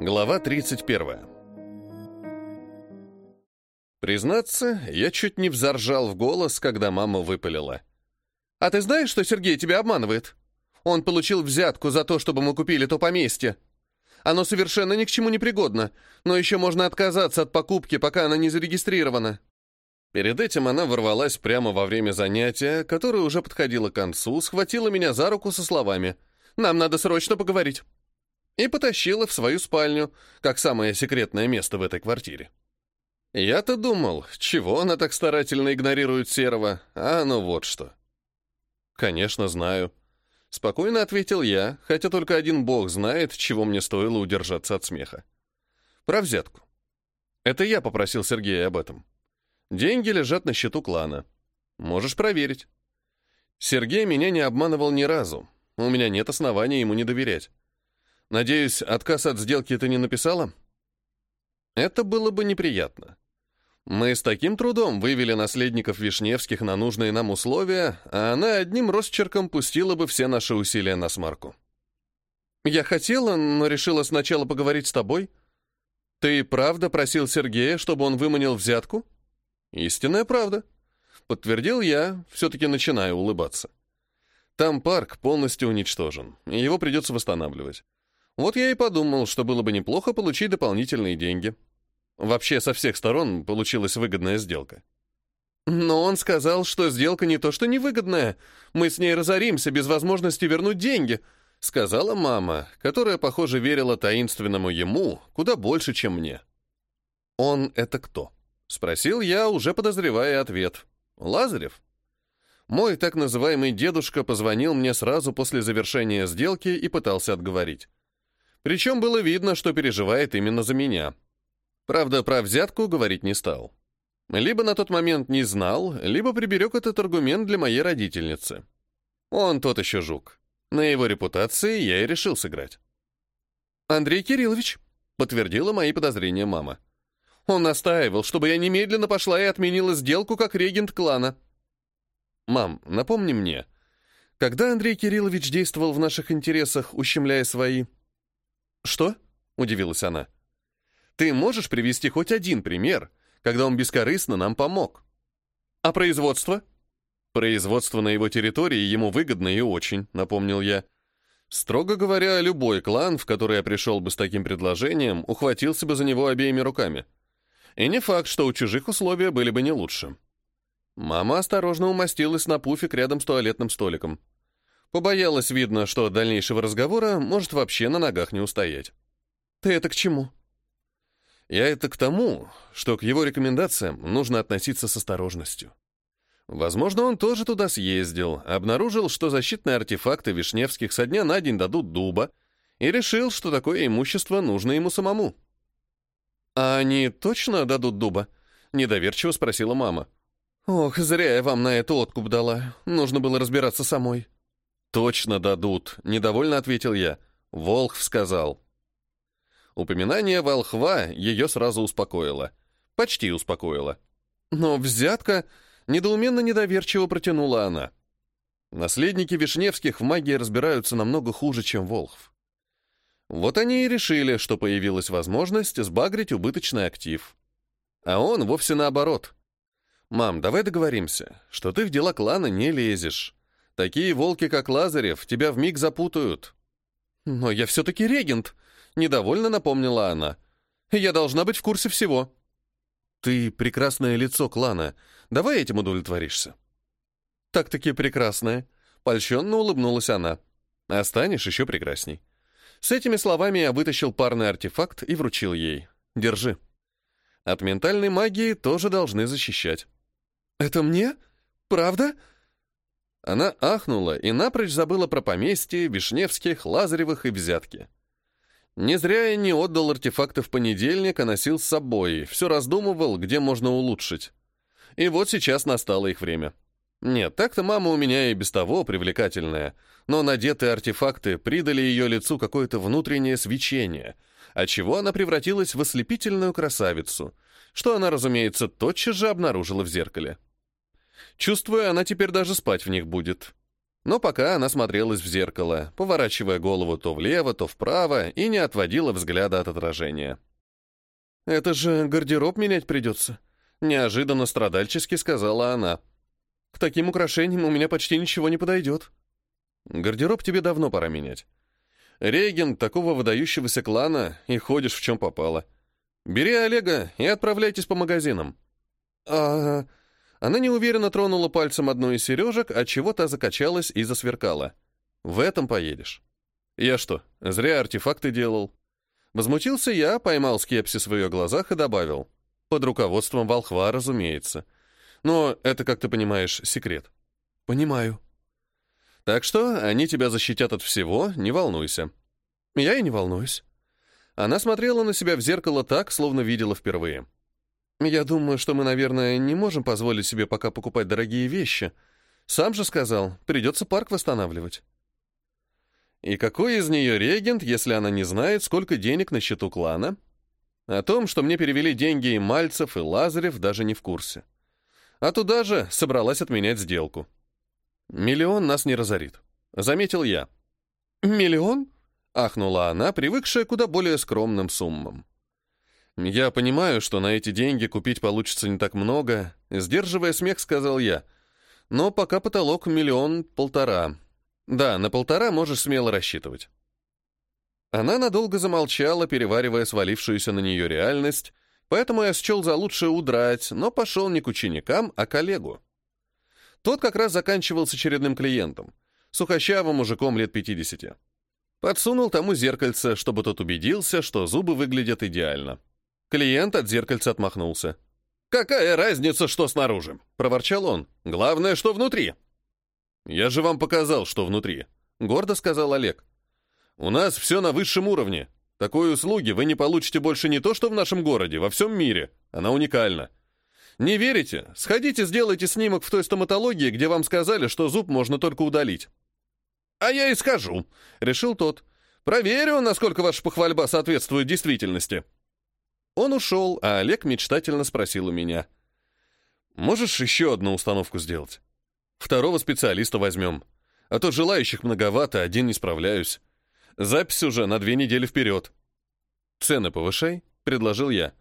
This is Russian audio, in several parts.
Глава 31. Признаться, я чуть не взоржал в голос, когда мама выпалила. «А ты знаешь, что Сергей тебя обманывает? Он получил взятку за то, чтобы мы купили то поместье. Оно совершенно ни к чему не пригодно, но еще можно отказаться от покупки, пока она не зарегистрирована». Перед этим она ворвалась прямо во время занятия, которое уже подходило к концу, схватила меня за руку со словами «Нам надо срочно поговорить» и потащила в свою спальню, как самое секретное место в этой квартире. Я-то думал, чего она так старательно игнорирует Серого, а ну вот что. Конечно, знаю. Спокойно ответил я, хотя только один бог знает, чего мне стоило удержаться от смеха. Про взятку. Это я попросил Сергея об этом. Деньги лежат на счету клана. Можешь проверить. Сергей меня не обманывал ни разу. У меня нет оснований ему не доверять. Надеюсь, отказ от сделки ты не написала? Это было бы неприятно. Мы с таким трудом вывели наследников Вишневских на нужные нам условия, а она одним росчерком пустила бы все наши усилия на смарку. Я хотела, но решила сначала поговорить с тобой. Ты правда просил Сергея, чтобы он выманил взятку? Истинная правда. Подтвердил я, все-таки начинаю улыбаться. Там парк полностью уничтожен, его придется восстанавливать. Вот я и подумал, что было бы неплохо получить дополнительные деньги. Вообще, со всех сторон получилась выгодная сделка. Но он сказал, что сделка не то что невыгодная. Мы с ней разоримся без возможности вернуть деньги, сказала мама, которая, похоже, верила таинственному ему куда больше, чем мне. Он это кто? Спросил я, уже подозревая ответ. Лазарев? Мой так называемый дедушка позвонил мне сразу после завершения сделки и пытался отговорить. Причем было видно, что переживает именно за меня. Правда, про взятку говорить не стал. Либо на тот момент не знал, либо приберег этот аргумент для моей родительницы. Он тот еще жук. На его репутации я и решил сыграть. «Андрей Кириллович», — подтвердила мои подозрения мама. «Он настаивал, чтобы я немедленно пошла и отменила сделку как регент клана». «Мам, напомни мне, когда Андрей Кириллович действовал в наших интересах, ущемляя свои?» «Что?» — удивилась она. Ты можешь привести хоть один пример, когда он бескорыстно нам помог? А производство? Производство на его территории ему выгодно и очень, напомнил я. Строго говоря, любой клан, в который я пришел бы с таким предложением, ухватился бы за него обеими руками. И не факт, что у чужих условия были бы не лучше. Мама осторожно умостилась на пуфик рядом с туалетным столиком. Побоялась, видно, что от дальнейшего разговора может вообще на ногах не устоять. «Ты это к чему?» Я это к тому, что к его рекомендациям нужно относиться с осторожностью. Возможно, он тоже туда съездил, обнаружил, что защитные артефакты Вишневских со дня на день дадут дуба, и решил, что такое имущество нужно ему самому. «А они точно дадут дуба?» — недоверчиво спросила мама. «Ох, зря я вам на это откуп дала. Нужно было разбираться самой». «Точно дадут», — недовольно ответил я. Волхв сказал. Упоминание волхва ее сразу успокоило. Почти успокоило. Но взятка недоуменно недоверчиво протянула она. Наследники Вишневских в магии разбираются намного хуже, чем Волхв. Вот они и решили, что появилась возможность сбагрить убыточный актив. А он вовсе наоборот. «Мам, давай договоримся, что ты в дела клана не лезешь. Такие волки, как Лазарев, тебя вмиг запутают». «Но я все-таки регент», Недовольно напомнила она. «Я должна быть в курсе всего». «Ты прекрасное лицо клана. Давай этим удовлетворишься». «Так-таки прекрасное», — польщенно улыбнулась она. «А станешь еще прекрасней». С этими словами я вытащил парный артефакт и вручил ей. «Держи». От ментальной магии тоже должны защищать. «Это мне? Правда?» Она ахнула и напрочь забыла про поместье, Вишневских, Лазаревых и взятки. Не зря я не отдал артефакты в понедельник, а носил с собой, все раздумывал, где можно улучшить. И вот сейчас настало их время. Нет, так-то мама у меня и без того привлекательная, но надетые артефакты придали ее лицу какое-то внутреннее свечение, отчего она превратилась в ослепительную красавицу, что она, разумеется, тотчас же обнаружила в зеркале. Чувствую, она теперь даже спать в них будет. Но пока она смотрелась в зеркало, поворачивая голову то влево, то вправо и не отводила взгляда от отражения. «Это же гардероб менять придется», — неожиданно страдальчески сказала она. «К таким украшениям у меня почти ничего не подойдет». «Гардероб тебе давно пора менять. Регент такого выдающегося клана и ходишь в чем попало. Бери Олега и отправляйтесь по магазинам». «А...» Она неуверенно тронула пальцем одну из сережек, от чего та закачалась и засверкала. «В этом поедешь». «Я что, зря артефакты делал?» Возмутился я, поймал скепсис в ее глазах и добавил. «Под руководством волхва, разумеется. Но это, как ты понимаешь, секрет». «Понимаю». «Так что они тебя защитят от всего, не волнуйся». «Я и не волнуюсь». Она смотрела на себя в зеркало так, словно видела впервые. Я думаю, что мы, наверное, не можем позволить себе пока покупать дорогие вещи. Сам же сказал, придется парк восстанавливать. И какой из нее регент, если она не знает, сколько денег на счету клана? О том, что мне перевели деньги и Мальцев, и Лазарев, даже не в курсе. А туда же собралась отменять сделку. Миллион нас не разорит. Заметил я. «Миллион?» — ахнула она, привыкшая куда более скромным суммам. «Я понимаю, что на эти деньги купить получится не так много», — сдерживая смех, сказал я. «Но пока потолок миллион-полтора. Да, на полтора можешь смело рассчитывать». Она надолго замолчала, переваривая свалившуюся на нее реальность, поэтому я счел за лучшее удрать, но пошел не к ученикам, а к коллегу. Тот как раз заканчивал с очередным клиентом, сухощавым мужиком лет 50. Подсунул тому зеркальце, чтобы тот убедился, что зубы выглядят идеально. Клиент от зеркальца отмахнулся. «Какая разница, что снаружи?» — проворчал он. «Главное, что внутри». «Я же вам показал, что внутри», — гордо сказал Олег. «У нас все на высшем уровне. Такой услуги вы не получите больше не то, что в нашем городе, во всем мире. Она уникальна. Не верите? Сходите, сделайте снимок в той стоматологии, где вам сказали, что зуб можно только удалить». «А я и скажу», — решил тот. «Проверю, насколько ваша похвальба соответствует действительности». Он ушел, а Олег мечтательно спросил у меня. «Можешь еще одну установку сделать? Второго специалиста возьмем. А то желающих многовато, один не справляюсь. Запись уже на две недели вперед». «Цены повышай», — предложил я.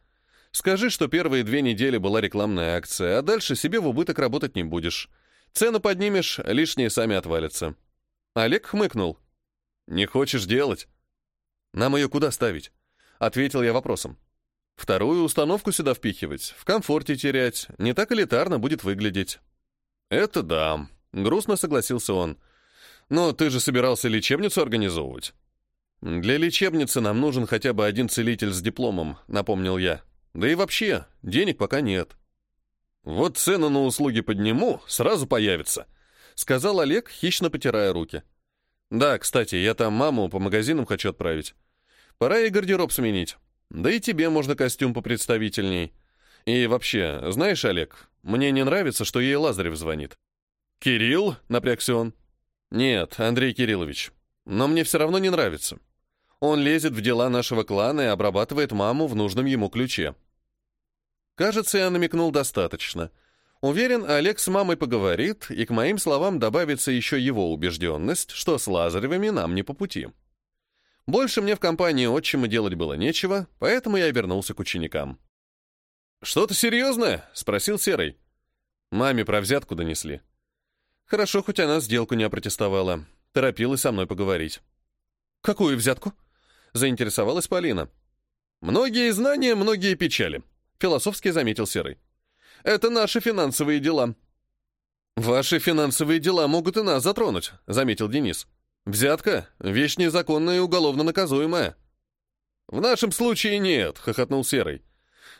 «Скажи, что первые две недели была рекламная акция, а дальше себе в убыток работать не будешь. Цену поднимешь, лишние сами отвалятся». Олег хмыкнул. «Не хочешь делать?» «Нам ее куда ставить?» — ответил я вопросом. Вторую установку сюда впихивать, в комфорте терять, не так элитарно будет выглядеть. Это да, грустно согласился он. Но ты же собирался лечебницу организовывать. Для лечебницы нам нужен хотя бы один целитель с дипломом, напомнил я. Да и вообще, денег пока нет. Вот цену на услуги подниму, сразу появится, сказал Олег, хищно потирая руки. Да, кстати, я там маму по магазинам хочу отправить. Пора ей гардероб сменить. Да и тебе можно костюм попредставительней. И вообще, знаешь, Олег, мне не нравится, что ей Лазарев звонит. «Кирилл?» — напрягся он. «Нет, Андрей Кириллович. Но мне все равно не нравится. Он лезет в дела нашего клана и обрабатывает маму в нужном ему ключе». Кажется, я намекнул достаточно. Уверен, Олег с мамой поговорит, и к моим словам добавится еще его убежденность, что с Лазаревыми нам не по пути. Больше мне в компании отчима делать было нечего, поэтому я вернулся к ученикам. «Что-то серьезное?» — спросил Серый. Маме про взятку донесли. Хорошо, хоть она сделку не опротестовала. Торопилась со мной поговорить. «Какую взятку?» — заинтересовалась Полина. «Многие знания, многие печали», — философски заметил Серый. «Это наши финансовые дела». «Ваши финансовые дела могут и нас затронуть», — заметил Денис. Взятка — вещь незаконная и уголовно наказуемая. В нашем случае нет, хохотнул Серый.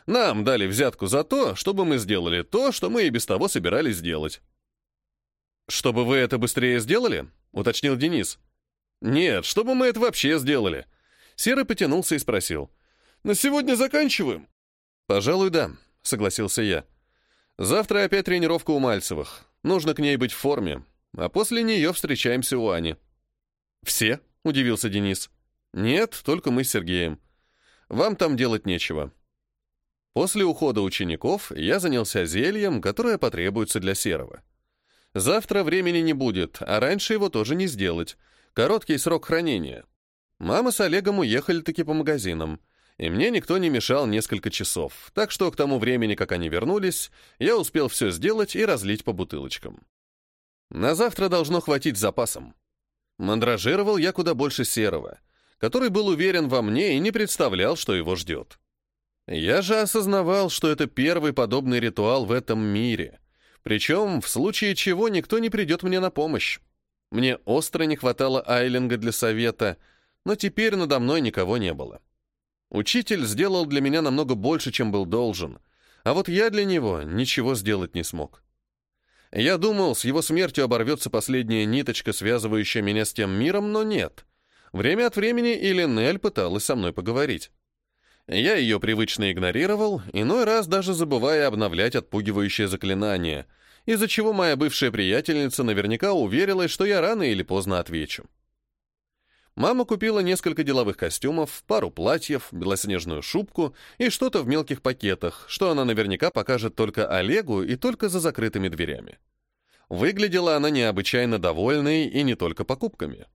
Нам дали взятку за то, чтобы мы сделали то, что мы и без того собирались сделать. Чтобы вы это быстрее сделали? уточнил Денис. Нет, чтобы мы это вообще сделали. Серый потянулся и спросил. На сегодня заканчиваем? Пожалуй, да, согласился я. Завтра опять тренировка у Мальцевых. Нужно к ней быть в форме, а после нее встречаемся у Ани. «Все?» — удивился Денис. «Нет, только мы с Сергеем. Вам там делать нечего». После ухода учеников я занялся зельем, которое потребуется для серого. Завтра времени не будет, а раньше его тоже не сделать. Короткий срок хранения. Мама с Олегом уехали таки по магазинам, и мне никто не мешал несколько часов, так что к тому времени, как они вернулись, я успел все сделать и разлить по бутылочкам. На завтра должно хватить запасом. Мандражировал я куда больше серого, который был уверен во мне и не представлял, что его ждет. Я же осознавал, что это первый подобный ритуал в этом мире, причем в случае чего никто не придет мне на помощь. Мне остро не хватало Айлинга для совета, но теперь надо мной никого не было. Учитель сделал для меня намного больше, чем был должен, а вот я для него ничего сделать не смог. Я думал, с его смертью оборвется последняя ниточка, связывающая меня с тем миром, но нет. Время от времени Илинель пыталась со мной поговорить. Я ее привычно игнорировал, иной раз даже забывая обновлять отпугивающее заклинание, из-за чего моя бывшая приятельница наверняка уверилась, что я рано или поздно отвечу. Мама купила несколько деловых костюмов, пару платьев, белоснежную шубку и что-то в мелких пакетах, что она наверняка покажет только Олегу и только за закрытыми дверями. Выглядела она необычайно довольной и не только покупками.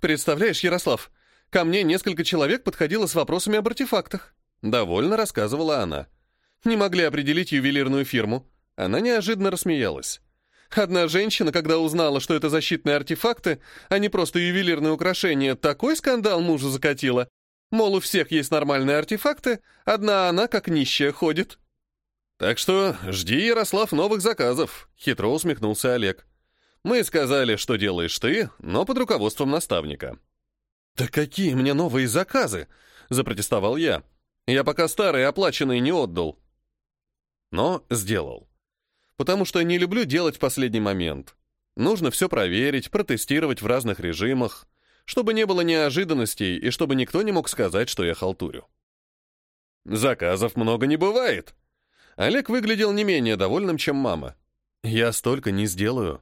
«Представляешь, Ярослав, Ко мне несколько человек подходило с вопросами об артефактах. Довольно рассказывала она. Не могли определить ювелирную фирму. Она неожиданно рассмеялась. Одна женщина, когда узнала, что это защитные артефакты, а не просто ювелирные украшения, такой скандал мужу закатила. Мол, у всех есть нормальные артефакты, одна она, как нищая, ходит. «Так что жди, Ярослав, новых заказов», — хитро усмехнулся Олег. «Мы сказали, что делаешь ты, но под руководством наставника». «Да какие мне новые заказы?» — запротестовал я. «Я пока старые оплаченные не отдал». Но сделал. Потому что не люблю делать в последний момент. Нужно все проверить, протестировать в разных режимах, чтобы не было неожиданностей и чтобы никто не мог сказать, что я халтурю. Заказов много не бывает. Олег выглядел не менее довольным, чем мама. Я столько не сделаю.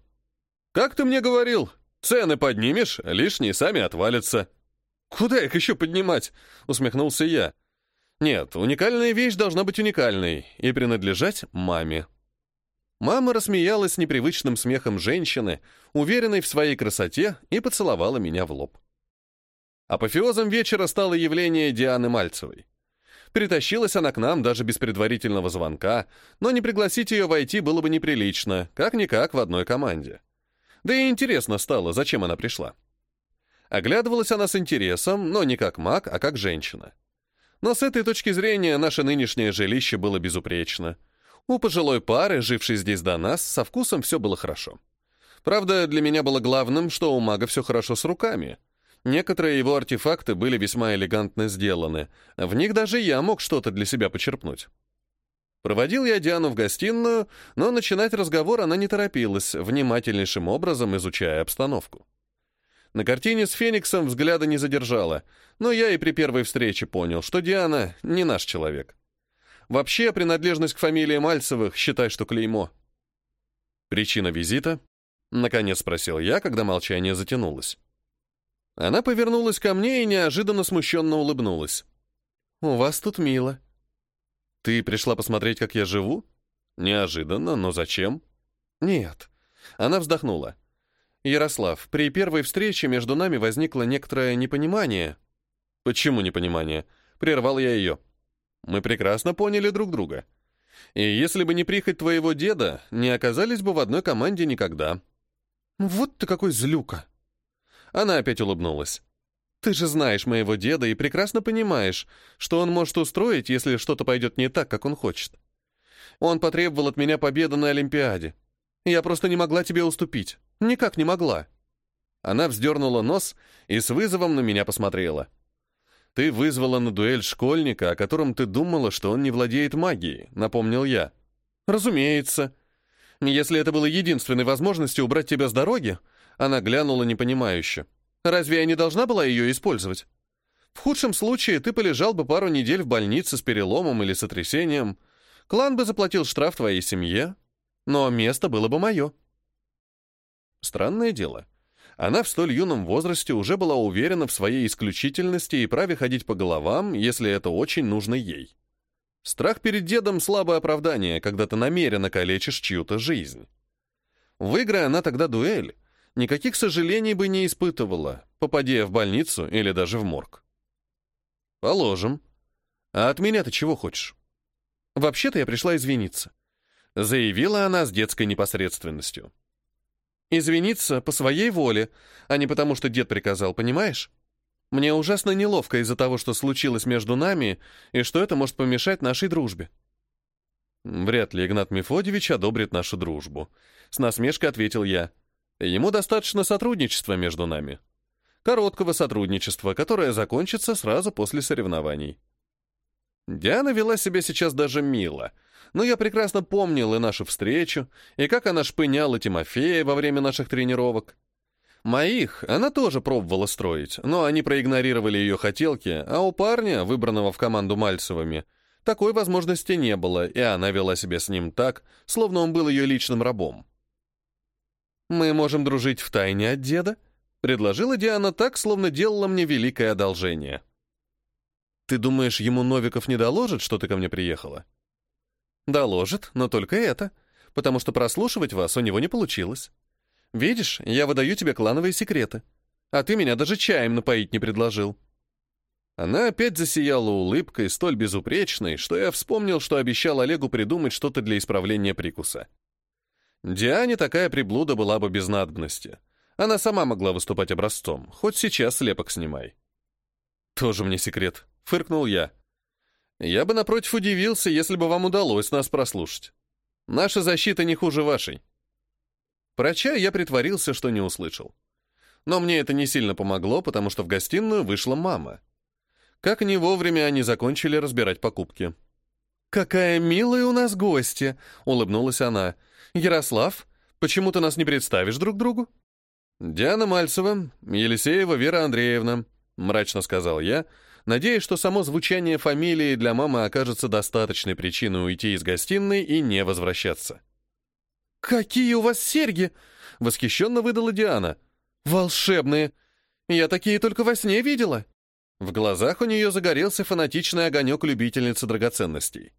Как ты мне говорил, цены поднимешь, лишние сами отвалятся. «Куда их еще поднимать?» — усмехнулся я. «Нет, уникальная вещь должна быть уникальной и принадлежать маме». Мама рассмеялась непривычным смехом женщины, уверенной в своей красоте, и поцеловала меня в лоб. Апофеозом вечера стало явление Дианы Мальцевой. Притащилась она к нам даже без предварительного звонка, но не пригласить ее войти было бы неприлично, как-никак в одной команде. Да и интересно стало, зачем она пришла. Оглядывалась она с интересом, но не как маг, а как женщина. Но с этой точки зрения наше нынешнее жилище было безупречно. У пожилой пары, жившей здесь до нас, со вкусом все было хорошо. Правда, для меня было главным, что у мага все хорошо с руками. Некоторые его артефакты были весьма элегантно сделаны. В них даже я мог что-то для себя почерпнуть. Проводил я Диану в гостиную, но начинать разговор она не торопилась, внимательнейшим образом изучая обстановку. На картине с Фениксом взгляда не задержала, но я и при первой встрече понял, что Диана не наш человек. Вообще, принадлежность к фамилии Мальцевых, считай, что клеймо. Причина визита? Наконец спросил я, когда молчание затянулось. Она повернулась ко мне и неожиданно смущенно улыбнулась. «У вас тут мило». «Ты пришла посмотреть, как я живу?» «Неожиданно, но зачем?» «Нет». Она вздохнула. «Ярослав, при первой встрече между нами возникло некоторое непонимание». «Почему непонимание?» Прервал я ее. «Мы прекрасно поняли друг друга. И если бы не прихоть твоего деда, не оказались бы в одной команде никогда». «Вот ты какой злюка!» Она опять улыбнулась. «Ты же знаешь моего деда и прекрасно понимаешь, что он может устроить, если что-то пойдет не так, как он хочет. Он потребовал от меня победы на Олимпиаде. Я просто не могла тебе уступить. Никак не могла. Она вздернула нос и с вызовом на меня посмотрела. «Ты вызвала на дуэль школьника, о котором ты думала, что он не владеет магией», — напомнил я. «Разумеется. Если это было единственной возможностью убрать тебя с дороги...» Она глянула непонимающе. «Разве я не должна была ее использовать? В худшем случае ты полежал бы пару недель в больнице с переломом или сотрясением. Клан бы заплатил штраф твоей семье, но место было бы мое». Странное дело. Она в столь юном возрасте уже была уверена в своей исключительности и праве ходить по головам, если это очень нужно ей. Страх перед дедом — слабое оправдание, когда ты намеренно калечишь чью-то жизнь. Выиграя она тогда дуэль, никаких сожалений бы не испытывала, попадя в больницу или даже в морг. Положим. А от меня ты чего хочешь? Вообще-то я пришла извиниться. Заявила она с детской непосредственностью. Извиниться по своей воле, а не потому, что дед приказал, понимаешь? Мне ужасно неловко из-за того, что случилось между нами, и что это может помешать нашей дружбе. Вряд ли Игнат Мефодьевич одобрит нашу дружбу. С насмешкой ответил я. Ему достаточно сотрудничества между нами. Короткого сотрудничества, которое закончится сразу после соревнований. Диана вела себя сейчас даже мило, но я прекрасно помнил и нашу встречу, и как она шпыняла Тимофея во время наших тренировок. Моих она тоже пробовала строить, но они проигнорировали ее хотелки, а у парня, выбранного в команду Мальцевыми, такой возможности не было, и она вела себя с ним так, словно он был ее личным рабом. «Мы можем дружить в тайне от деда», — предложила Диана так, словно делала мне великое одолжение. «Ты думаешь, ему Новиков не доложит, что ты ко мне приехала?» «Доложит, но только это, потому что прослушивать вас у него не получилось. Видишь, я выдаю тебе клановые секреты. А ты меня даже чаем напоить не предложил». Она опять засияла улыбкой, столь безупречной, что я вспомнил, что обещал Олегу придумать что-то для исправления прикуса. Диане такая приблуда была бы без надобности. Она сама могла выступать образцом, хоть сейчас слепок снимай. «Тоже мне секрет», — фыркнул я. «Я бы, напротив, удивился, если бы вам удалось нас прослушать. Наша защита не хуже вашей». Про чай я притворился, что не услышал. Но мне это не сильно помогло, потому что в гостиную вышла мама. Как не вовремя они закончили разбирать покупки. «Какая милая у нас гостья!» — улыбнулась она. «Ярослав, почему ты нас не представишь друг другу?» «Диана Мальцева, Елисеева Вера Андреевна», — мрачно сказал я, надеясь, что само звучание фамилии для мамы окажется достаточной причиной уйти из гостиной и не возвращаться. «Какие у вас серьги!» — восхищенно выдала Диана. «Волшебные! Я такие только во сне видела!» В глазах у нее загорелся фанатичный огонек любительницы драгоценностей.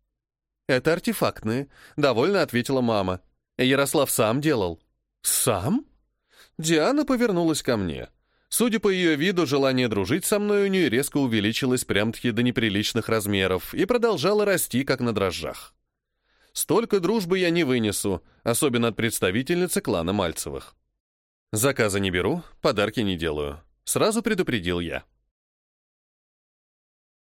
«Это артефактные», — довольно ответила мама. «Ярослав сам делал». «Сам?» Диана повернулась ко мне. Судя по ее виду, желание дружить со мной у нее резко увеличилось прям-таки до неприличных размеров и продолжало расти, как на дрожжах. Столько дружбы я не вынесу, особенно от представительницы клана Мальцевых. Заказа не беру, подарки не делаю. Сразу предупредил я.